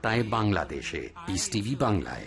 আটটায় বাংলাদেশে। ইস টিভি বাংলায়।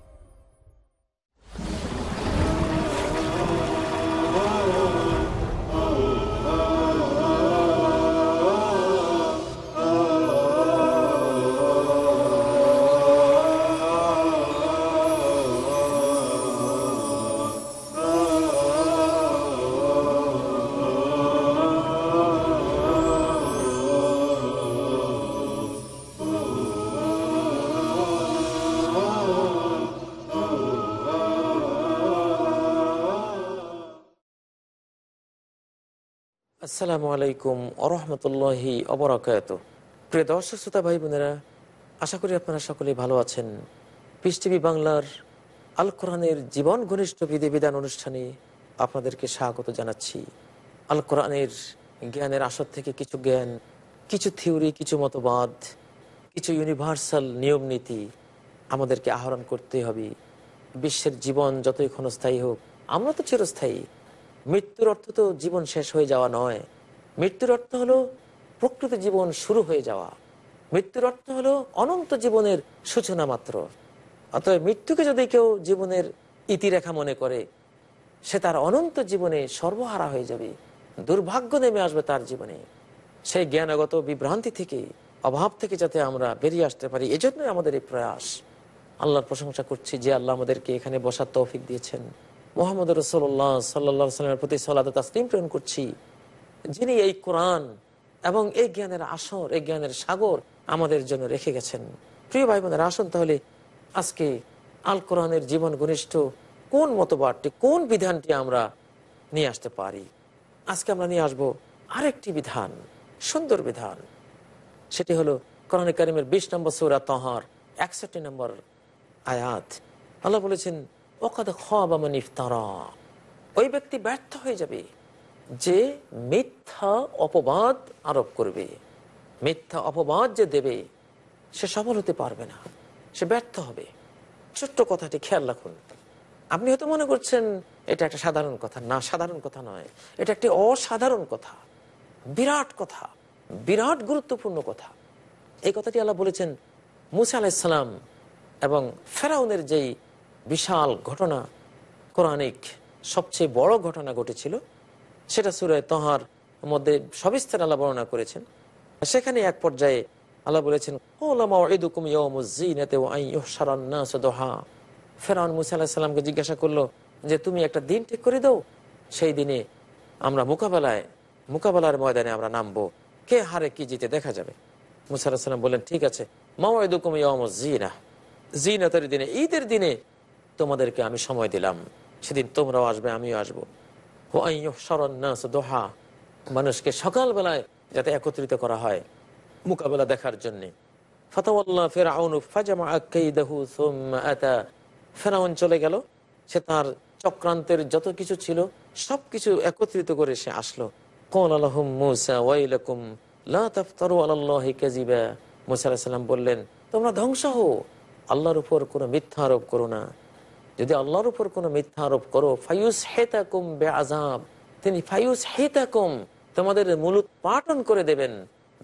আসসালামু আলাইকুম আরহামতুল্লাহি অবরাকাত প্রিয় দর্শক, শ্রোতা ভাই বোনেরা, আশা করি আপনারা সকলেই ভালো আছেন। পিস টিভি বাংলার আল কোরআনের জীবন ঘনিষ্ঠ বিধিবিধান অনুষ্ঠানে আপনাদেরকে স্বাগত জানাচ্ছি। আল কোরআনের জ্ঞানের আসর থেকে কিছু জ্ঞান, কিছু থিওরি, কিছু মতবাদ, কিছু ইউনিভার্সাল নিয়ম নীতি আমাদেরকে আহরণ করতে হবে। বিশ্বের জীবন যতই ক্ষণস্থায়ী হোক, আমরা তো চিরস্থায়ী। মৃত্যুর অর্থ তো জীবন শেষ হয়ে যাওয়া নয়। মৃত্যুর অর্থ হলো প্রকৃত জীবন শুরু হয়ে যাওয়া। মৃত্যুর অর্থ হলো অনন্ত জীবনের সূচনা মাত্র। অতএব মৃত্যুকে যদি কেউ জীবনের ইতিরেখা মনে করে, সে তার অনন্ত জীবনে সর্বহারা হয়ে যাবে, দুর্ভাগ্য নেমে আসবে তার জীবনে। সেই জ্ঞানগত বিভ্রান্তি থেকে, অভাব থেকে যাতে আমরা বেরিয়ে আসতে পারি, এজন্যই আমাদের এই প্রয়াস। আল্লাহর প্রশংসা করছি যে আল্লাহ আমাদেরকে এখানে বসার তৌফিক দিয়েছেন। মোহাম্মদ রসোল্লাহ সাল্লা সাল্লামের প্রতি সাল্লাহ তাসলিম প্রেরণ করছি। যিনি এই কোরআন এবং এই জ্ঞানের আসর, এই জ্ঞানের সাগর আমাদের জন্য রেখে গেছেন। প্রিয় ভাই বোনের আসুন তাহলে আজকে আল কোরআনের জীবন ঘনিষ্ঠ কোন মতবাদটি, কোন বিধানটি আমরা নিয়ে আসতে পারি? আজকে আমরা নিয়ে আসব আরেকটি বিধান, সুন্দর বিধান। সেটি হলো কোরআন কারিমের বিশ নম্বর সৌরা তহার, একষট্টি নম্বর আয়াত। আল্লাহ বলেছেন ওকাদ খাবামান ইফতারা ওই ব্যক্তি ব্যর্থ হয়ে যাবে। যে মিথ্যা অপবাদ আরোপ করবে, মিথ্যা অপবাদ যে দেবে, সে সফল হতে পারবে না, সে ব্যর্থ হবে। ছোট্ট কথাটি খেয়াল রাখুন। আপনি হয়তো মনে করছেন, এটা একটা সাধারণ কথা। না, সাধারণ কথা নয়। এটা একটি অসাধারণ কথা। বিরাট কথা। বিরাট গুরুত্বপূর্ণ কথা। এই কথাটি আল্লাহ বলেছেন মুসা আলাইসালাম এবং ফেরাউনের যেই বিশাল ঘটনা, কোরআনিক সবচেয়ে বড় ঘটনা ঘটেছিল সেটা সুরায় তহার মধ্যে সবিস্তার আল্লাহ বর্ণনা করেছেন। সেখানে এক পর্যায়ে আল্লাহ বলেছেন ফেরাউন মুসা আলাহিসাল্লামকে জিজ্ঞাসা করল যে, তুমি একটা দিন ঠিক করে দাও, সেই দিনে আমরা মোকাবেলায়, মোকাবেলার ময়দানে আমরা নামবো। কে হারে কি জিতে দেখা যাবে? মুসা আলাহিসাল্লাম বললেন, ঠিক আছে দিনে, ঈদের দিনে তোমাদেরকে আমি সময় দিলাম। সেদিন তোমরাও আসবে, আমিও আসব। দোহা, মানুষকে সকালবেলায় যাতে একত্রিত করা হয় মোকাবেলা দেখার জন্যে। ফেরাউন চলে গেল, সে তার চক্রান্তের যত কিছু ছিল সব কিছু একত্রিত করে সে আসলো। ওয়াইলাকুম মুসাল্লাম বললেন, তোমরা ধ্বংস হো আল্লাহর উপর কোনো মিথ্যা আরোপ করো না। যদি আল্লাহর উপর কোনো মিথ্যা আরোপ করো ফায়ুস হেতাকুম বে আজাব তিনি ফায়ুস হেতাকুম তোমাদের মূলত পাটন করে দেবেন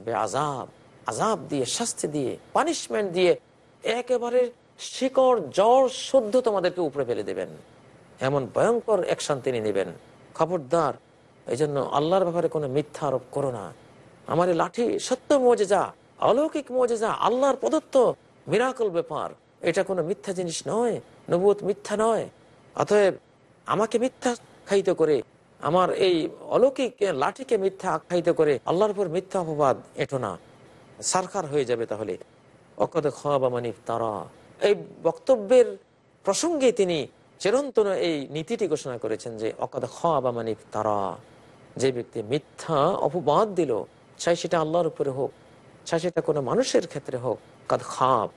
বে আজাব আজাব দিয়ে, শাস্তি দিয়ে, পানিশমেন্ট দিয়ে, একেবারে শিকড়, জ্বর শুদ্ধ তোমাদেরকে উপরে ফেলে দেবেন। এমন ভয়ঙ্কর অ্যাকশন তিনি নেবেন। খবরদার এই জন্য আল্লাহর ব্যাপারে কোনো মিথ্যা আরোপ করো না। আমার লাঠি সত্য মজেজা, অলৌকিক মজেজা, আল্লাহর প্রদত্ত মিরাকল ব্যাপার। এটা কোনো মিথ্যা জিনিস নয় নবুত মিথ্যা নয়। অতএব আমাকে মিথ্যা আখ্যায়িত করে, আমার এই অলৌকিক লাঠিকে মিথ্যা আখ্যায়িত করে আল্লাহর উপর মিথ্যা অপবাদ এটো না। সারকার হয়ে যাবে তাহলে। অকদ মানিফ তারা এই বক্তব্যের প্রসঙ্গে তিনি চিরন্তন এই নীতিটি ঘোষণা করেছেন যে, অকদ মানিফ তারা যে ব্যক্তি মিথ্যা অপবাদ দিল, চাই সেটা আল্লাহর উপরে হোক, চাই সেটা কোনো মানুষের ক্ষেত্রে হোক, কাদ খাব।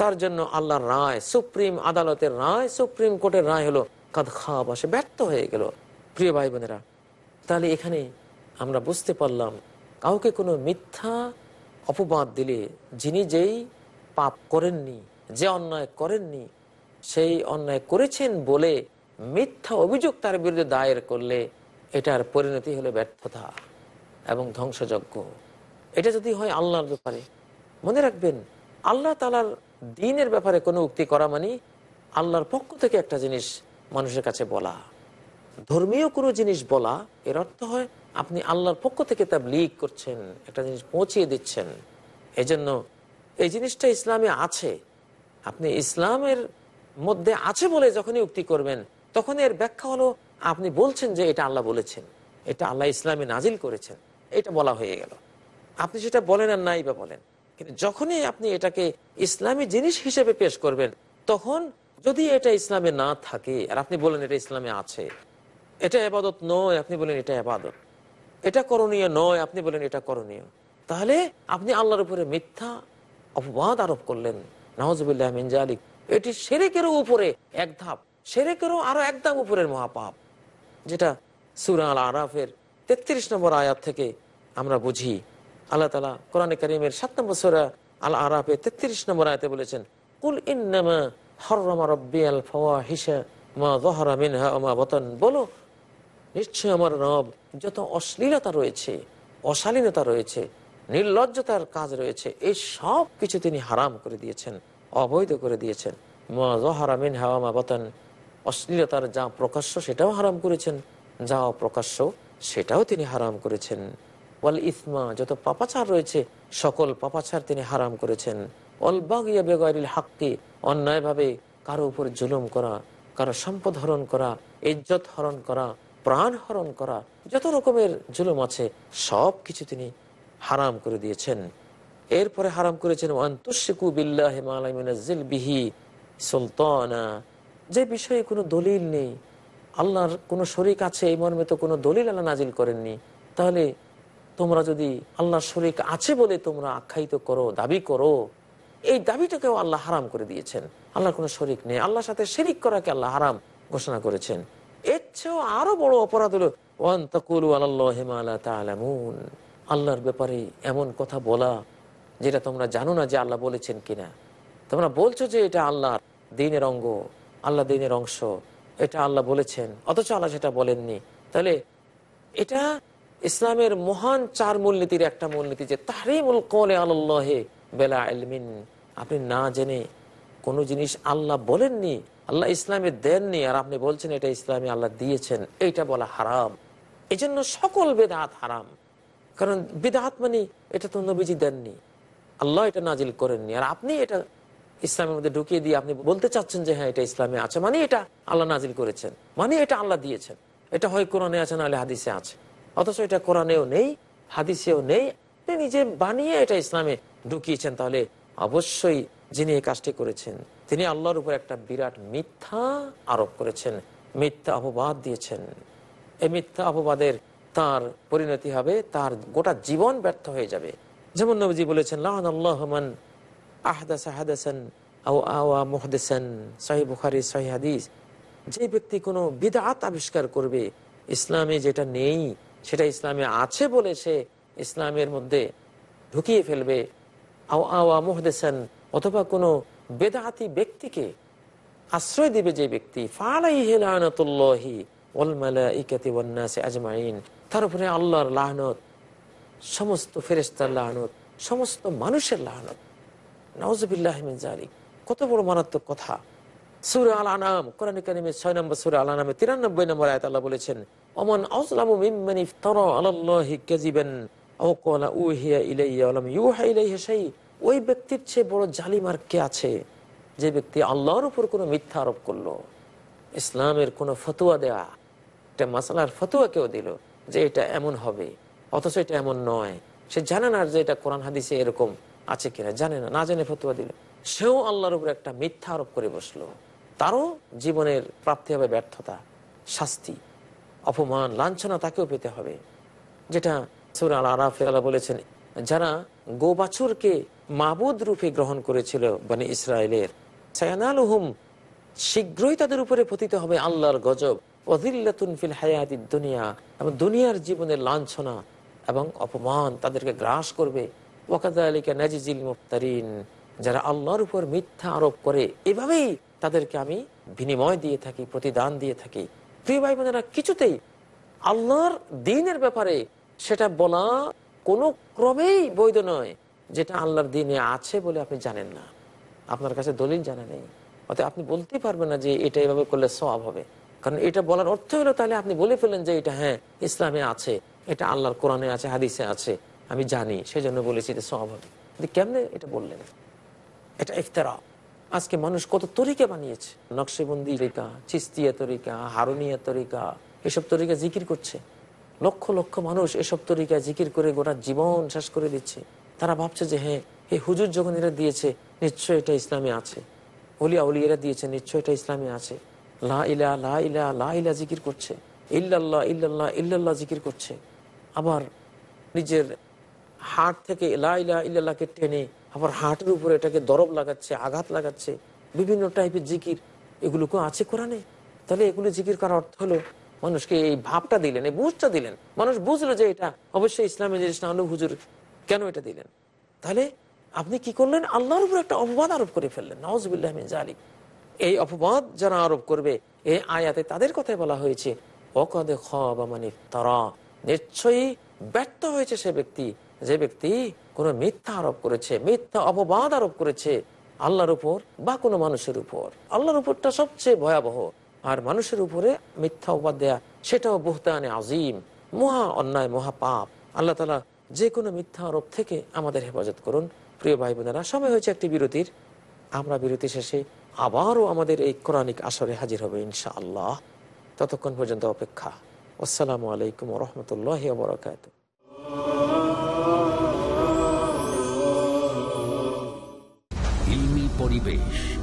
তার জন্য আল্লাহর রায়, সুপ্রিম আদালতের রায়, সুপ্রিম কোর্টের রায় হলো, কাদ খাব আসে ব্যর্থ হয়ে গেল। প্রিয় ভাই বোনেরা তাহলে এখানে আমরা বুঝতে পারলাম, কাউকে কোনো মিথ্যা অপবাদ দিলে যিনি যেই পাপ করেননি, যে অন্যায় করেননি, সেই অন্যায় করেছেন বলে মিথ্যা অভিযোগ তার বিরুদ্ধে দায়ের করলে এটার পরিণতি হলো ব্যর্থতা এবং ধ্বংসযজ্ঞ। এটা যদি হয় আল্লাহর ব্যাপারে, মনে রাখবেন, আল্লাহ তালার দিনের ব্যাপারে কোনো উক্তি করা মানে আল্লাহর পক্ষ থেকে একটা জিনিস মানুষের কাছে বলা। ধর্মীয় কোনো জিনিস বলা, এর অর্থ হয় আপনি আল্লাহর পক্ষ থেকে তা লিক করছেন, একটা জিনিস পৌঁছিয়ে দিচ্ছেন। এজন্য এই জিনিসটা ইসলামে আছে। আপনি ইসলামের মধ্যে আছে বলে যখনই উক্তি করবেন তখন এর ব্যাখ্যা হলো আপনি বলছেন যে এটা আল্লাহ বলেছেন, এটা আল্লাহ ইসলামে নাজিল করেছেন, এটা বলা হয়ে গেল। আপনি সেটা বলেন আর নাই বা বলেন। কিন্তু যখনই আপনি এটাকে ইসলামী জিনিস হিসেবে পেশ করবেন, তখন যদি এটা ইসলামে না থাকে, আর আপনি বলেন এটা ইসলামে আছে, এটা এবাদত নয়, আপনি বলেন এটা এবাদত। এটা করণীয় নয়, আপনি বলেন এটা করণীয়। তাহলে আপনি আল্লাহর উপরে মিথ্যা অপবাদ আরোপ করলেন। নওয়াজবুল্লাহ মিনজালিক এটি সেরেকেরও উপরে এক ধাপ, সেরেকেরও আরও এক ধাপ উপরের মহাপাপ, যেটা সুরা আল আরাফের তেত্রিশ নম্বর আয়াত থেকে আমরা বুঝি। আল্লাহ তালা কোরআন করিমের সাত নম্বর সুরা আল আরাফে তেত্রিশ নম্বর আয়াতে বলেছেন, কুল ইন্নামা হররমা রব্বি আল ফাওয়াহিশা মা যহরা মিনহা মা বাতান। বলো নিশ্চয় আমার রব যত অশ্লীলতা রয়েছে, অশালীনতা রয়েছে, নির্লজ্জতার কাজ রয়েছে, এই সব কিছু তিনি হারাম করে দিয়েছেন, অবৈধ করে দিয়েছেন। মা জহারা মিন হাওয়া মা বাতান, অশ্লীলতার যা প্রকাশ্য সেটাও হারাম করেছেন, যা অপ্রকাশ্য সেটাও তিনি হারাম করেছেন। ওয়াল ইসমা, যত পাপাচার রয়েছে, সকল পাপাচার তিনি হারাম করেছেন। অল বাগিয়া বেগরিল হাক্কি, অন্যায়ভাবে কারও উপর জুলুম করা, কারও সম্পদ হরণ করা, ইজ্জত হরণ করা, প্রাণ হরণ করা, যত রকমের জুলুম আছে, সব কিছু তিনি হারাম করে দিয়েছেন। এরপরে হারাম করেছেন মালামিনাজ্জিল বিহি সুলতানা। যে বিষয়ে কোনো দলিল নেই, আল্লাহর কোনো শরিক আছে, এই মর্মে তো কোনো দলিল আল্লাহ নাজিল করেননি। তাহলে তোমরা যদি আল্লাহর শরিক আছে বলে তোমরা আখ্যায়িত করো, দাবি করো, এই দাবিটাকেও আল্লাহ হারাম করে দিয়েছেন। আল্লাহর কোনো শরিক নেই। আল্লাহর সাথে শরিক করাকে আল্লাহ হারাম ঘোষণা করেছেন। এর চেয়েও আরও বড় অপরাধ হলো আল্লাহ আল্লাহর ব্যাপারে এমন কথা বলা যেটা তোমরা জানো না যে আল্লাহ বলেছেন কিনা। তোমরা বলছো যে এটা আল্লাহর দিনের অঙ্গ আল্লাহ দিনের অংশ, এটা আল্লাহ বলেছেন, অথচ আল্লাহ সেটা বলেননি। তাহলে এটা ইসলামের মহান চার মূলনীতির একটা মূলনীতি যে তাহরিমুল কলে আল্লাহে বেলা আলমিন আপনি না জেনে কোনো জিনিস আল্লাহ বলেননি, আল্লাহ ইসলামে দেননি, আর আপনি বলছেন এটা ইসলামে আল্লাহ দিয়েছেন, এইটা বলা হারাম। এই জন্য সকল বেদাত হারাম। কারণ বেদাত মানে এটা তো নবীজি দেননি, আল্লাহ এটা নাজিল করেননি। আর আপনি এটা ইসলামের মধ্যে ঢুকিয়ে দিয়ে আপনি বলতে চাচ্ছেন যে হ্যাঁ এটা ইসলামে আছে মানে এটা আল্লাহ নাজিল করেছেন মানে এটা আল্লাহ দিয়েছেন। এটা হয় কোরআনে আছে নাহলে হাদিসে আছে। অথচ এটা কোরআনেও নেই, হাদিসেও নেই। আপনি নিজে বানিয়ে এটা ইসলামে ঢুকিয়েছেন, তাহলে অবশ্যই যিনি এই কাজটি করেছেন, তিনি আল্লাহর উপর একটা বিরাট মিথ্যা আরোপ করেছেন, মিথ্যা অপবাদ দিয়েছেন। এই মিথ্যা অপবাদের তার পরিণতি হবে, তার গোটা জীবন ব্যর্থ হয়ে যাবে। যেমন নবজি বলেছেন লাহান আল্লাহমান আহদাসা হাদাসান আও সাহি বুখারি সাহি হাদিস। যে ব্যক্তি কোনো বিদাত আবিষ্কার করবে, ইসলামে যেটা নেই সেটা ইসলামে আছে বলে সে ইসলামের মধ্যে ঢুকিয়ে ফেলবে। আও আওয়া মুহদেসান, অথবা কোনো বেদাতি ব্যক্তিকে আশ্রয় দিবে যে ব্যক্তি। ফালাইহি আজমাইন। তার উপরে আল্লাহর লাহনত, সমস্ত ফেরেস্তার লাহনত, সমস্ত মানুষের লাহনত। জালিক কত বড় মারাত্মক কথা। সুরে আল আনাম কোরআন কারিমের ছয় নম্বর সুরে আল আনামে তিরানব্বই নম্বর আয়াত আল্লাহ বলেছেন অমন আজলামু মিম্মান ইফতারা আলাল্লাহি কাযিবান আও ক্বালা উহিয়া ইলাইয়া ওই ব্যক্তির চেয়ে বড় জালিম আর কে আছে যে ব্যক্তি আল্লাহর উপর কোনো মিথ্যা আরোপ করল? ইসলামের কোনো ফতোয়া দেয়া, একটা মাসালার ফতোয়া কেউ দিল যে এটা এমন হবে, অথচ এটা এমন নয়। সে জানে না যে এটা কোরআন হাদিসে এরকম আছে কিনা, জানে না না জেনে ফতোয়া দিল। সেও আল্লাহর উপর একটা মিথ্যা আরোপ করে বসল। তারও জীবনের প্রাপ্তি হবে ব্যর্থতা, শাস্তি, অপমান, লাঞ্ছনা তাকেও পেতে হবে। যেটা সুর আল আরাফে বলেছেন, যারা গো বাছুরকে মাবুদ রূপে গ্রহণ করেছিল মানে ইসরায়েলের, সায়ানালুহুম, শীঘ্রই তাদের উপরে পতিত হবে আল্লাহর গজব অদিল্লাতুন ফিল হায়াতি দুনিয়া, এবং দুনিয়ার জীবনের লাঞ্ছনা এবং অপমান তাদেরকে গ্রাস করবে। ওয়াকাদা আলিকা নাজিজিল মুফতারিন, যারা আল্লাহর উপর মিথ্যা আরোপ করে, এভাবেই তাদেরকে আমি বিনিময় দিয়ে থাকি, প্রতিদান দিয়ে থাকি। প্রিয় ভাই বোনেরা কিছুতেই আল্লাহর দিনের ব্যাপারে সেটা বলা কোনো ক্রমেই বৈধ নয়, যেটা আল্লাহর দিনে আছে বলে আপনি জানেন না। আপনার কাছে দলিল জানা নেই। অতএব আপনি বলতেই পারবেন না যে এটা এভাবে করলে সব হবে। কারণ এটা বলার অর্থ হলো তাহলে আপনি বলে ফেলেন যে এটা হ্যাঁ ইসলামে আছে, এটা আল্লাহর কোরআনে আছে, হাদিসে আছে, আমি জানি, সেজন্য বলেছি এটা সব হবে। কেমনে এটা বললেন? এটা ইফতারা আজকে মানুষ কত তরিকা বানিয়েছে। নকশেবন্দি তরিকা, চিস্তিয়া তরিকা, হারুনিয়া তরিকা, এসব তরিকা জিকির করছে। লক্ষ লক্ষ মানুষ এসব তরিকা জিকির করে গোটা জীবন শেষ করে দিচ্ছে। তারা ভাবছে যে হ্যাঁ এই হুজুর যখন এরা দিয়েছে, নিশ্চয় এটা ইসলামে আছে। অলিয়া অলিয়েরা দিয়েছে, নিশ্চয় এটা ইসলামে আছে। লা ইলা লা ইলা লা ইলা জিকির করছে। ইল্লাল্লাহ ইল্লাল্লাহ ইল্লাল্লাহ জিকির করছে। আবার নিজের হাট থেকে লা ইলা ইল্লাল্লাহকে টেনে আবার হাটের উপরে এটাকে দরব লাগাচ্ছে, আঘাত লাগাচ্ছে, বিভিন্ন টাইপের জিকির। এগুলোকেও আছে কোরআনে? তাহলে এগুলো জিকির করার অর্থ হলো, মানুষকে এই ভাবটা দিলেন, এই বুঝটা দিলেন। মানুষ বুঝলো যে এটা অবশ্যই ইসলামের জিনিস না হলে হুজুর কেন এটা দিলেন? তাহলে আপনি কি করলেন? আল্লাহর উপর একটা অপবাদ আরোপ করে ফেললেন। নওয়াজ জালিক এই অপবাদ যারা আরোপ করবে এই আয়াতে তাদের কথাই বলা হয়েছে অকদে মানে তারা নিশ্চয়ই ব্যর্থ হয়েছে সে ব্যক্তি। যে ব্যক্তি কোনো মিথ্যা আরোপ করেছে, মিথ্যা অপবাদ আরোপ করেছে আল্লাহর উপর বা কোনো মানুষের উপর। আল্লাহর উপরটা সবচেয়ে ভয়াবহ। আর মানুষের উপরে মিথ্যা অপবাদ দেয়া, সেটাও বহুতানে আজিম, মহা অন্যায়, মহা পাপ। আল্লাহ তালা যে কোনো মিথ্যা আরোপ থেকে আমাদের হেফাজত করুন। প্রিয় ভাই বোনেরা সময় হয়েছে একটি বিরতির। আমরা বিরতি শেষে আবারও আমাদের এই কোরআনিক আসরে হাজির হবে ইনশা আল্লাহ ততক্ষণ পর্যন্ত অপেক্ষা। আসসালামু আলাইকুম রহমতুল্লাহ বরকাত Ouribês.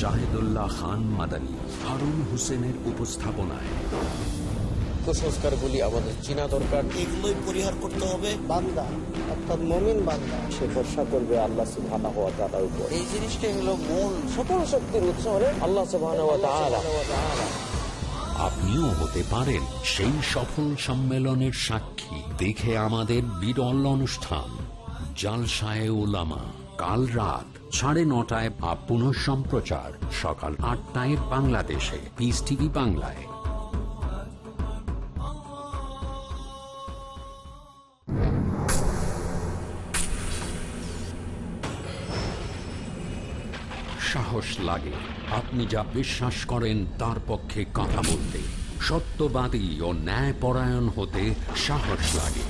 শাহিদুল্লাহ খান মাদানী হারুন হোসেনের উপস্থাপনায়। কুসংস্কারগুলি আমাদের চিনা দরকার। এগুলোই পরিহার করতে হবে। বান্দা অর্থাৎ মমিন বান্দা। সে ভরসা করবে আল্লাহ সুবহানাহু ওয়া তাআলার উপর। এই জিনিসটাই হলো মূল। সকল শক্তির উৎস হলেন আল্লাহ সুবহানাহু ওয়া তাআলা। আপনিও হতে পারেন সেই সফল সম্মেলনের সাক্ষী। দেখে আমাদের বিরল অনুষ্ঠান। জালসায় ওলামা কাল রাত সাড়ে নটায় বা পুনঃ সম্প্রচার সকাল আটটায় বাংলাদেশে। পিস টিভি বাংলায়। সাহস লাগে। আপনি যা বিশ্বাস করেন, তার পক্ষে কথা বলতে। সত্যবাদী ও ন্যায়পরায়ণ হতে সাহস লাগে।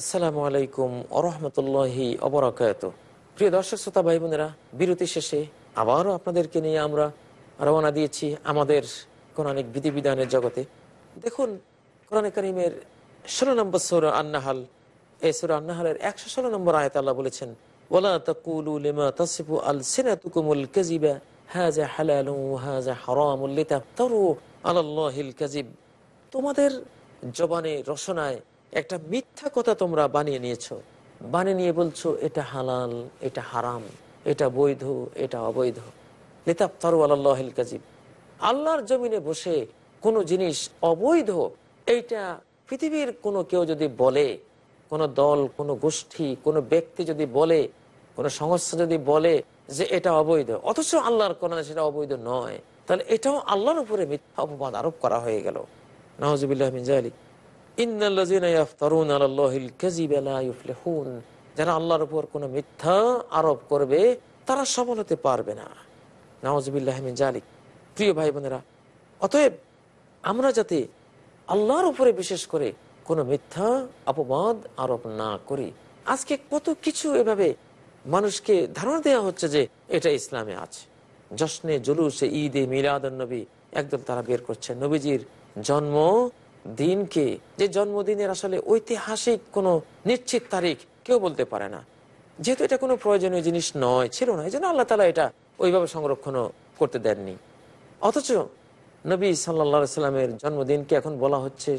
আসসালামু আলাইকুম আরহামতুল্লাহি অবরাকাত প্রিয় দর্শক, শ্রোতা ভাই বোনেরা বিরতি শেষে আবারও আপনাদেরকে নিয়ে আমরা রওনা দিয়েছি আমাদের কোরআনিক বিধিবিধানের জগতে। দেখুন, কোরআন করিমের ষোলো নম্বর সৌর আন্নাহাল। এই সৌর আন্নাহালের একশো ষোলো নম্বর আয়ত আল্লাহ বলেছেন আল সিনাতুকুমুল কাজিবা কাজিব তোমাদের জবানে রসনায় একটা মিথ্যা কথা তোমরা বানিয়ে নিয়েছো। বানিয়ে নিয়ে বলছো, এটা হালাল, এটা হারাম, এটা বৈধ, এটা অবৈধ। লিতাফতারু আলাল্লাহিল কাজিব আল্লাহর জমিনে বসে কোনো জিনিস অবৈধ, এইটা পৃথিবীর কোনো কেউ যদি বলে, কোনো দল, কোনো গোষ্ঠী, কোনো ব্যক্তি যদি বলে, কোনো সংস্থা যদি বলে যে এটা অবৈধ, অথচ আল্লাহর কোরআনে সেটা অবৈধ নয়, তাহলে এটাও আল্লাহর উপরে মিথ্যা অপবাদ আরোপ করা হয়ে গেল। নওয়াজবিল্লাহ যারা আল্লাহর উপর কোনো মিথ্যা আরোপ করবে, তারা সফল হতে পারবে না। নওয়াজবিল্লাহ মিন জালিক প্রিয় ভাই বোনেরা, অতএব আমরা যাতে আল্লাহর উপরে বিশেষ করে কোনো মিথ্যা, অপবাদ আরোপ না করি। আজকে কত কিছু এভাবে মানুষকে ধারণা দেওয়া হচ্ছে যে এটা ইসলামে আছে। জশ্নে জলুসে ঈদে মিলাদ নবী একদম তারা বের করছে। নবীজির জন্ম দিনকে, যে জন্মদিনের আসলে ঐতিহাসিক কোনো নিশ্চিত তারিখ কেউ বলতে পারে না। যেহেতু এটা কোনো প্রয়োজনীয় জিনিস নয়, ছিল না এই জন্য আল্লাহ তালা এটা ওইভাবে সংরক্ষণ করতে দেননি। অথচ নবী সাল্লা সাল্লামের জন্মদিনকে এখন বলা হচ্ছে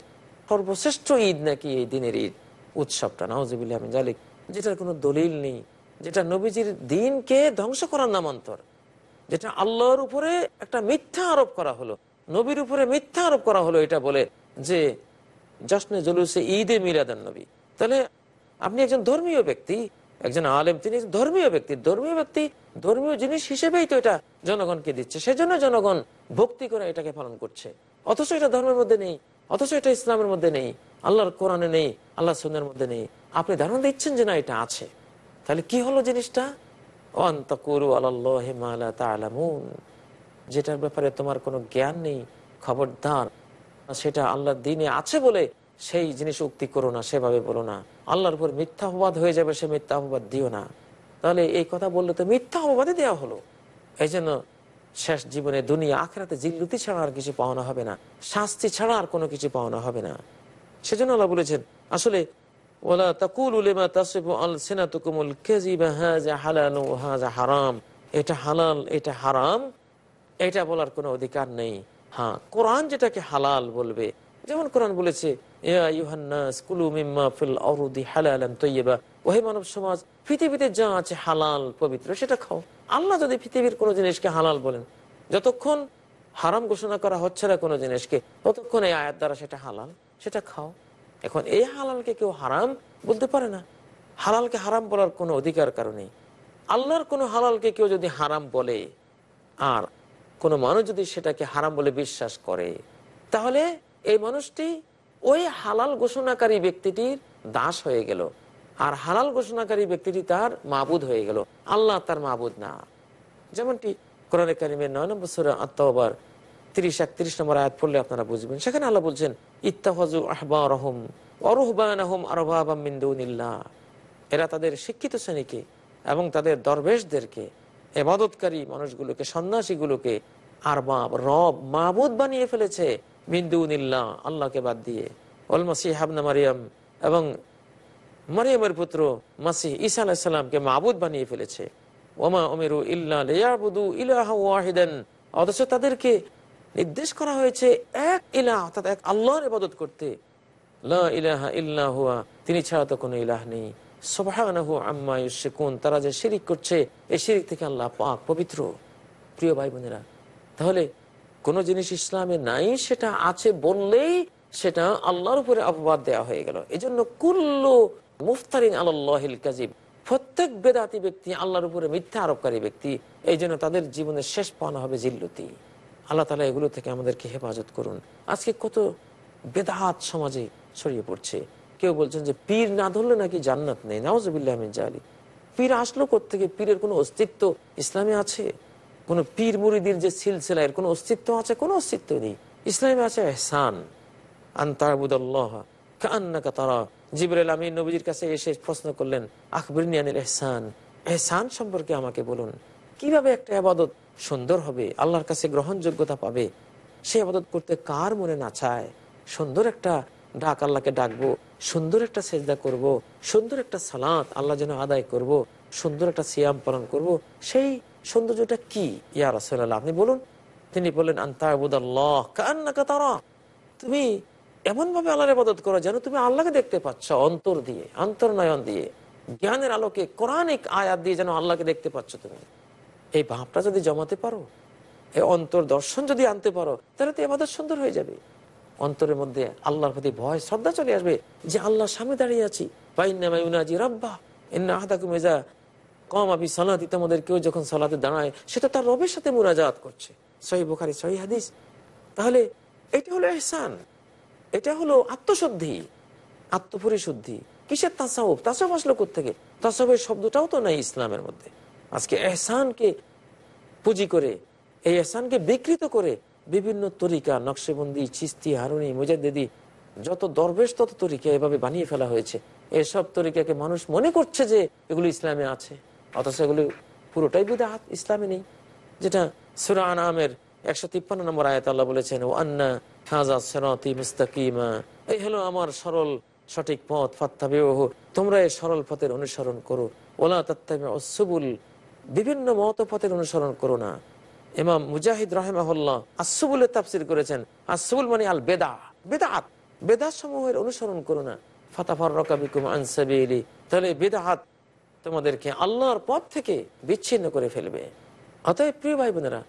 সর্বশ্রেষ্ঠ ঈদ নাকি এই দিনের ঈদ, উৎসবটা নওয়াজিবুল্লাহ জালিক যেটার কোনো দলিল নেই, যেটা নবীজির দিনকে ধ্বংস করার নামান্তর, যেটা আল্লাহর উপরে একটা মিথ্যা আরোপ করা হলো, নবীর উপরে মিথ্যা আরোপ করা হলো এটা বলে যে জশ্নে জলুসে ঈদে মিলাদান নবী। তাহলে আপনি একজন ধর্মীয় ব্যক্তি, একজন আলেম, তিনি ধর্মীয় ব্যক্তি। ধর্মীয় ব্যক্তি, ধর্মীয় জিনিস হিসেবেই তো এটা জনগণকে দিচ্ছে। সেজন্য জনগণ ভক্তি করে এটাকে পালন করছে। অথচ এটা ধর্মের মধ্যে নেই, অথচ এটা ইসলামের মধ্যে নেই, আল্লাহর কোরআনে নেই আল্লাহ সুন্নের মধ্যে নেই। আপনি ধারণা দিচ্ছেন যে না, এটা আছে। তাহলে কি হলো জিনিসটা? যেটার ব্যাপারে তোমার কোনো জ্ঞান নেই, খবরদার সেটা আল্লাহর দিনে আছে বলে সেই জিনিস উক্তি করো না, সেভাবে বলো না। আল্লাহর উপর মিথ্যা অপবাদ হয়ে যাবে, সে মিথ্যা অপবাদ দিও না। তাহলে এই কথা বললে তো মিথ্যা অপবাদে দেওয়া হলো। এই জন্য শেষ জীবনে দুনিয়া, আখরাতে জিল্লুতি ছাড়া আর কিছু পাওয়ানো হবে না। শাস্তি ছাড়া আর কোনো কিছু পাওয়ানো হবে না। সেজন্য আল্লাহ বলেছেন, আসলে হারাম। এটা হালাল, এটা হারাম, এটা বলার কোনো অধিকার নেই। হ্যাঁ কোরআন যেটাকে হালাল বলবে, যেমন কোরআন বলেছে ওহে মানব সমাজ, পৃথিবীতে যা আছে হালাল, পবিত্র, সেটা খাও। আল্লাহ যদি পৃথিবীর কোনো জিনিসকে হালাল বলেন, যতক্ষণ হারাম ঘোষণা করা হচ্ছে না কোনো জিনিসকে, ততক্ষণ এই আয়াত দ্বারা সেটা হালাল, সেটা খাও। এখন এই হালালকে কেউ হারাম বলতে পারে না। হালালকে হারাম বলার কোনো অধিকার কারণে আল্লাহর কোনো হালালকে কেউ যদি হারাম বলে, আর কোনো মানুষ যদি সেটাকে হারাম বলে বিশ্বাস করে, তাহলে এই মানুষটি ওই হালাল ঘোষণাকারী ব্যক্তিটির দাস হয়ে গেল। আর হালাল ঘোষণাকারী ব্যক্তিটি তার মাবুদ হয়ে গেল। আল্লাহ তার মাবুদ না। যেমনটি কোরআন কারিমের নয় নম্বর সুরা আত্মাবার তিরিশ একত্রিশ নম্বর আয়াত পড়লে আপনারা বুঝবেন। সেখানে আল্লাহ বলছেন ইত্তাফাজু আহবা রহম অরহবান আহম মিন্দুনিল্লাহ এরা তাদের শিক্ষিত শ্রেণীকে এবং তাদের দরবেশদেরকে এবাদতকারী মানুষগুলোকে, সন্ন্যাসীগুলোকে আর বাপ রব, মাবুদ বানিয়ে ফেলেছে মিন্দুনিল্লাহ আল্লাহকে বাদ দিয়ে। ওল মাসি হাবনা মারিয়াম এবং মারিয়ামের পুত্র মাসি ঈসা আলাহিসাল্লামকে মাবুদ বানিয়ে ফেলেছে। ওমা ওমেরু ইল্লাবুদু ইলাহ অথচ তাদেরকে নির্দেশ করা হয়েছে এক ইলাহ, অর্থাৎ এক আল্লাহর ইবাদত করতে। লা ইলাহা ইল্লা হুয়া, তিনি ছাড়া তো কোনো ইলাহ নেই। তারা যে শিরিক করছে, এই শিরিক থেকে আল্লাহ পাক পবিত্র। প্রিয় ভাই বোনেরা তাহলে কোন জিনিস ইসলামে নাই, সেটা আছে বললেই সেটা আল্লাহর উপরে অপবাদ দেওয়া হয়ে গেল। এই জন্য কুল্লু মুফতারিন আল্লাহিল কাজিব প্রত্যেক বেদাতি ব্যক্তি আল্লাহর উপরে মিথ্যা আরোপকারী ব্যক্তি, এই জন্য তাদের জীবনের শেষ পাওয়া হবে জিল্লতি। আল্লাহ তালা এগুলো থেকে আমাদেরকে হেফাজত করুন। আজকে কত বেদাহাত সমাজে ছড়িয়ে পড়ছে। কেউ বলছেন যে পীর না ধরলে নাকি জান্নাত নেই। নওয়াজবিল্লাহ জালি পীর আসলো থেকে পীরের কোনো অস্তিত্ব ইসলামে আছে? কোন পীর মুরিদির যে সিলসিলা এর কোনো অস্তিত্ব আছে? কোনো অস্তিত্ব নেই। ইসলামে আছে এহসান। কাছে এসে প্রশ্ন করলেন এহসান। এহসান সম্পর্কে আমাকে বলুন। কীভাবে একটা আবাদত সুন্দর হবে? আল্লাহর কাছে গ্রহণযোগ্যতা পাবে? আবাদত করতে কার মনে সুন্দর একটা ডাক আল্লাহকে ডাকবো। সুন্দর একটা সেজদা করব। সুন্দর একটা সালাত আল্লাহ যেন আদায় করব। সুন্দর একটা সিয়াম পালন করব। সেই সৌন্দর্যটা কি ইয়া রাসূলুল্লাহ, আপনি বলুন তিনি বললেন আন্তাবুদাল্লাহ তুমি এমন ভাবে আল্লাহর ইবাদত করো যেন তুমি আল্লাহকে দেখতে পাচ্ছ, অন্তর দিয়ে, অন্তর্নয়ন দিয়ে, জ্ঞানের আলোকে কোরআনিক আয়াত দিয়ে যেন আল্লাহকে দেখতে পাচ্ছ তুমি এই ভাবটা যদি জমাতে পারো, এই অন্তর দর্শন যদি আনতে পারো, তাহলে তো এবাদত সুন্দর হয়ে যাবে অন্তরের মধ্যে আল্লাহর প্রতি ভয়, শ্রদ্ধা চলে আসবে যে আল্লাহর সামনে দাঁড়িয়ে আছি। বাইনাজি রব্বা এন্না আহাদাকুমেজা কম আবি সালাতি, তোমাদের কেউ যখন সালাতে দাঁড়ায়, সেটা তার রবের সাথে মুরাজাত করছে। সহি বোখারি সহি হাদিস। তাহলে এটা হলো এহসান এটা হলো আত্মশুদ্ধি, আত্মপরিশুদ্ধি। কিসের তাসাউফ? তাসাউফ আসলো থেকে তাসাউফের শব্দটাও তো নাই ইসলামের মধ্যে। আজকে এহসানকে পুঁজি করে, এই এহসানকে বিকৃত করে বিভিন্ন তরিকা, নকশেবন্দি, চিস্তি, হারুনি, মুজাদ্দিদি, যত দরবেশ তত তরিকা এভাবে বানিয়ে ফেলা হয়েছে। এসব তরিকাকে মানুষ মনে করছে যে এগুলো ইসলামে আছে। অথচ এগুলো পুরোটাই বিদাহাত ইসলামে নেই। যেটা সুরা আনামের একশো তিপ্পান্ন নম্বর আয়াত আল্লাহ বলেছেন ও আন্না হাজা সেরাতি মুস্তাকিমা। এই হলো আমার সরল সঠিক পথ ফাত্তাবে তোমরা এই সরল পথের অনুসরণ করো। ওলা তাত্তাবে অসুবুল বিভিন্ন মত পথের অনুসরণ করো না। ইমাম মুজাহিদ রাহেমাহুল্লাহ আসবুলের তাফসির করেছেন। আসবুল মানে আল বেদা বেদাত। বেদাত সমূহের অনুসরণ করো না। ফাতাফার রকাবিকুম আনসাবিলি তাহলে বেদাহাত তোমাদেরকে আল্লাহর পথ থেকে বিচ্ছিন্ন করে ফেলবে। অতএব প্রিয় ভাই বোনেরা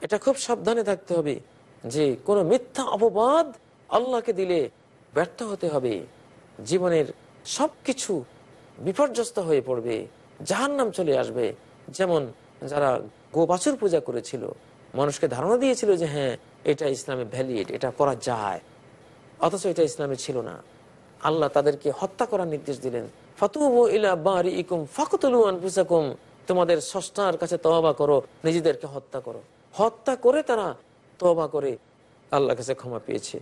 এটা খুব সাবধানে থাকতে হবে যে কোনো মিথ্যা অপবাদ আল্লাহকে দিলে ব্যর্থ হতে হবে। জীবনের সবকিছু বিপর্যস্ত হয়ে পড়বে। জাহান নাম চলে আসবে। যেমন যারা গোবাছুর পূজা করেছিল, মানুষকে ধারণা দিয়েছিল যে হ্যাঁ এটা ইসলামে ভ্যালিড এটা করা যায়। অথচ এটা ইসলামে ছিল না। আল্লাহ তাদেরকে হত্যা করার নির্দেশ দিলেন। ইকুম তোমাদের সষ্টার কাছে তওবা করো, নিজেদেরকে হত্যা করো। হত্যা করে তারা তওবা করে আল্লাহ কাছে ক্ষমা পেয়েছে।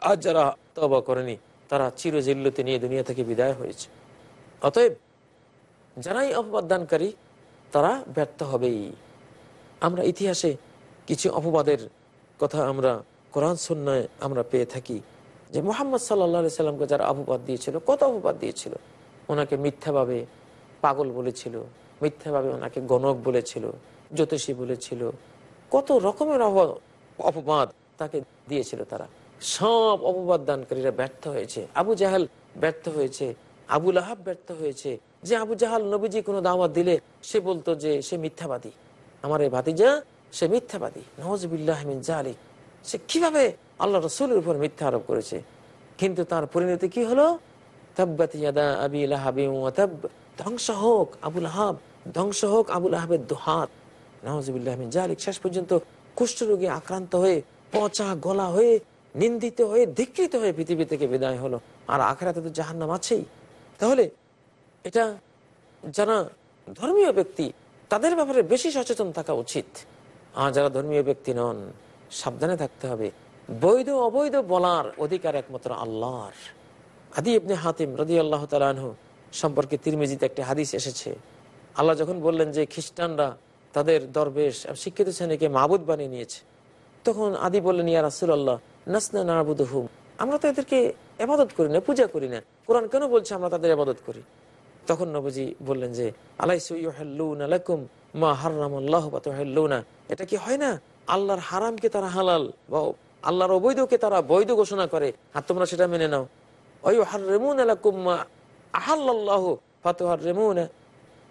আর যারা তওবা করেনি, তারা চিরজিল্লতে নিয়ে দুনিয়া থেকে বিদায় হয়েছে। অতএব যারাই অপবাদ দানকারী তারা ব্যর্থ হবেই। আমরা ইতিহাসে কিছু অপবাদের কথা আমরা, কোরআন সন্ন্যায় আমরা পেয়ে থাকি। যে মোহাম্মদ সাল্লা সাল্লামকে যারা অপবাদ দিয়েছিল, কত অপবাদ দিয়েছিল? ওনাকে মিথ্যাভাবে পাগল বলেছিল, মিথ্যাভাবে ওনাকে গণক বলেছিল, জ্যোতিষী বলেছিল। কত রকমের অপবাদ তাকে দিয়েছিল তারা। সব অপবাদ দানকারীরা ব্যর্থ হয়েছে। আবু জাহাল ব্যর্থ হয়েছে আবুল আহাব ব্যর্থ হয়েছে। যে আবু জাহাল নবীজি কোনো দাওয়াত দিলে সে বলতো যে সে মিথ্যাবাদী। আমার এই ভাতিজা, সে মিথ্যাবাদী। নওয়াজবিল্লাহমিন জালিক সে কীভাবে আল্লাহ রসুলের উপর মিথ্যা আরোপ করেছে? কিন্তু তার পরিণতি কি হলো? তাব্বাত ইয়াদা আবি লাহাবি ওয়া ধ্বংস হোক আবুল আহাব ধ্বংস হোক আবুল আহাবের দুহাত। নওয়াজবিল্লাহমিন জালিক শেষ পর্যন্ত কুষ্ঠরোগে আক্রান্ত হয়ে, পচা গলা হয়ে, নিন্দিত হয়ে, ধিকৃত হয়ে পৃথিবী থেকে বিদায় হলো। আর আখেরাতে তো জাহান্নাম আছেই। তাহলে এটা যারা ধর্মীয় ব্যক্তি, তাদের ব্যাপারে বেশি সচেতন থাকা উচিত। আর যারা ধর্মীয় ব্যক্তি নন, সাবধানে থাকতে হবে। বৈধ, অবৈধ বলার অধিকার একমাত্র আল্লাহর। আদি ইবনে হাতিম রদি আল্লাহ তালাহ সম্পর্কে তিরমিজিতে একটি হাদিস এসেছে। আল্লাহ যখন বললেন যে খ্রিস্টানরা তাদের দরবেশ শিক্ষিত শ্রেণীকে মাবুদ বানিয়ে নিয়েছে, তখন আদি বললেন, ইয়া রাসুল আল্লাহ নাসনা নাবুদ হুম আমরা তো এদেরকে এবাদত করি না, পূজা করি না। কোরআন কেন বলছে আমরা তাদের এবাদত করি? তখন নবজি বললেন যে আলাইসুম মা আল্লাহ না এটা কি হয় না? আল্লাহর হারামকে তারা হালাল বা আল্লাহর অবৈধকে তারা বৈধ ঘোষণা করে। আর তোমরা সেটা মেনে নাও।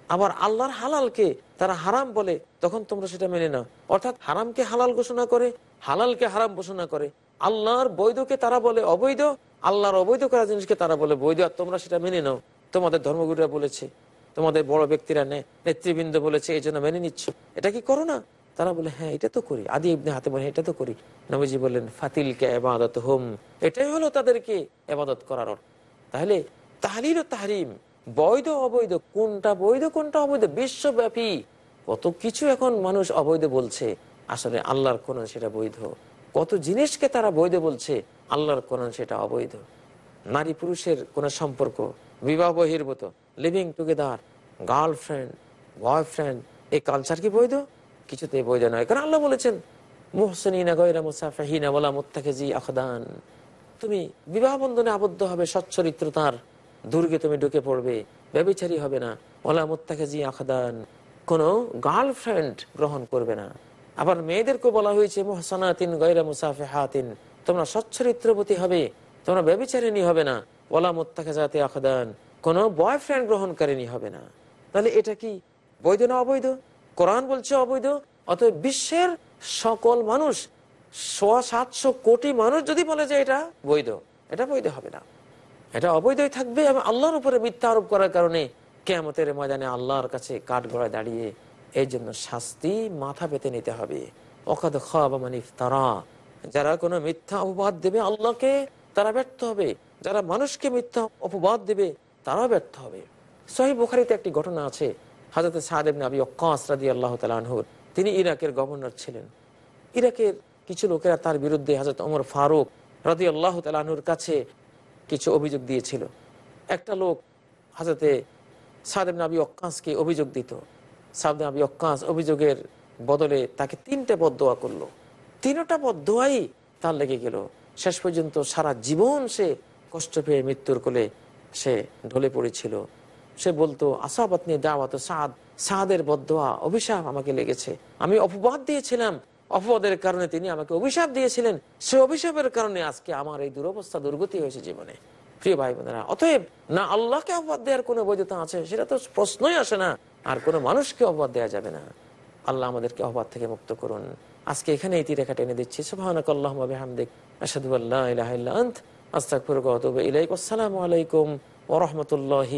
আবার আল্লাহর হালালকে তারা হারাম বলে, তখন তোমরা সেটা মেনে নাও। অর্থাৎ হারামকে হালাল ঘোষণা করে, হালালকে হারাম ঘোষণা করে। আল্লাহর বৈধকে তারা বলে অবৈধ, আল্লাহর অবৈধ করা জিনিসকে তারা বলে বৈধ, আর তোমরা সেটা মেনে নাও। তোমাদের ধর্মগুরুরা বলেছে, তোমাদের বড় ব্যক্তিরা নেতৃবৃন্দ বলেছে, এই জন্য মেনে নিচ্ছ। এটা কি করো না? তারা বলে হ্যাঁ এটা তো করি। আদি ইবনে হাতে বলে এটা তো করি। নবীজি বললেন, ফাতিলকে এবাদত হোম এটাই হলো তাদেরকে এবাদত করার অর্থ। তাহলে তাহলিল ও তাহরিম, বৈধ অবৈধ, কোনটা বৈধ, কোনটা অবৈধ? বিশ্বব্যাপী। কত কিছু এখন মানুষ অবৈধ বলছে, আসলে আল্লাহর কোন সেটা বৈধ। কত জিনিসকে তারা বৈধ বলছে, আল্লাহর কোন সেটা অবৈধ। নারী পুরুষের কোন সম্পর্ক, বিবাহ বহির্ভূত লিভিং টুগেদার গার্লফ্রেন্ড বয়ফ্রেন্ড এই কালচার কি বৈধ? কিছুতে বৈধ নয়। কারণ আল্লাহ বলেছেন, মোহসেনিনা গয়রা মুসাফাহিনা ওলা মুত্তাকেজি আখদান। তুমি বিবাহ বন্ধনে আবদ্ধ হবে সচ্চরিত্রতার দুর্গে তুমি ঢুকে পড়বে, ব্যবিচারী হবে না ওলা মুত্তাকেজি আখদান। কোনো গার্লফ্রেন্ড গ্রহণ করবে না। আবার মেয়েদেরকে বলা হয়েছে, মোহসানাতিন গয়রা মুসাফে হাতিন তোমরা সচ্চরিত্রবতী হবে তোমরা ব্যবিচারিণী হবে না। ওলা মুত্তাকে জাতে আখদান কোনো বয়ফ্রেন্ড গ্রহণকারিনী হবে না। তাহলে এটা কি বৈধ না অবৈধ? কোরআন বলছে অবৈধ? অতএব বিশ্বের সকল মানুষ সাতশো কোটি মানুষ যদি বলে যে এটা বৈধ এটা বৈধ হবে না। এটা অবৈধই থাকবে এবং আল্লাহর উপরে মিথ্যা আরোপ করার কারণে কেমতের ময়দানে আল্লাহর কাছে কাঠ গড়ায় দাঁড়িয়ে এই জন্য শাস্তি মাথা পেতে নিতে হবে। অকাদ খাব মানিফ তারা যারা কোনো মিথ্যা অপবাদ দেবে আল্লাহকে তারা ব্যর্থ হবে। যারা মানুষকে মিথ্যা অপবাদ দেবে, তারাও ব্যর্থ হবে। সহি বুখারিতে একটি ঘটনা আছে। হাজরত সাহেব নাবি অক্কাস আল্লাহ তালানহুর তিনি ইরাকের গভর্নর ছিলেন। ইরাকের কিছু লোকেরা তার বিরুদ্ধে হাজরত ওমর ফারুক রাদি আল্লাহ তালানহুর কাছে কিছু অভিযোগ দিয়েছিল। একটা লোক হাজরতে সাদেব নাবি অক্কাসকে অভিযোগ দিত। সাদেব নাবি অক্কাস অভিযোগের বদলে তাকে তিনটে বদোয়া করল। তিনটা বদোয়াই তার লেগে গেল। শেষ পর্যন্ত সারা জীবন সে কষ্ট পেয়ে মৃত্যুর কোলে সে ঢলে পড়েছিল। সে বলতো, আসাবাত নিয়ে দাওয়াত সাদ, সাদের বদোয়া, অভিশাপ আমাকে লেগেছে। আমি অপবাদ দিয়েছিলাম। অপবাদের কারণে তিনি আমাকে অভিশাপ দিয়েছিলেন। সে অভিশাপের কারণে আজকে আমার এই দুরবস্থা, দুর্গতি হয়েছে জীবনে। প্রিয় ভাই বোনেরা অতএব না আল্লাহকে অপবাদ দেওয়ার কোনো বৈধতা আছে? সেটা তো প্রশ্নই আসে না। আর কোনো মানুষকে অপবাদ দেওয়া যাবে না। আল্লাহ আমাদেরকে অবাদ থেকে মুক্ত করুন। আজকে এখানে এই তীরেখা টেনে দিচ্ছি। সুবহানাক আল্লাহুম্মা বিহামদিক। আশহাদু আল্লা ইলাহা ইল্লা আন্ত। আস্তাগফিরুকা ওয়া আতুবু ইলাইক। আসসালামু আলাইকুম ওয়া রাহমাতুল্লাহি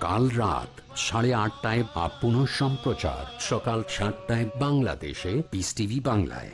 কাল রাত সাড়ে আটটায় বা পুনঃ সম্প্রচার সকাল সাতটায় বাংলাদেশে পিস টিভি বাংলায়।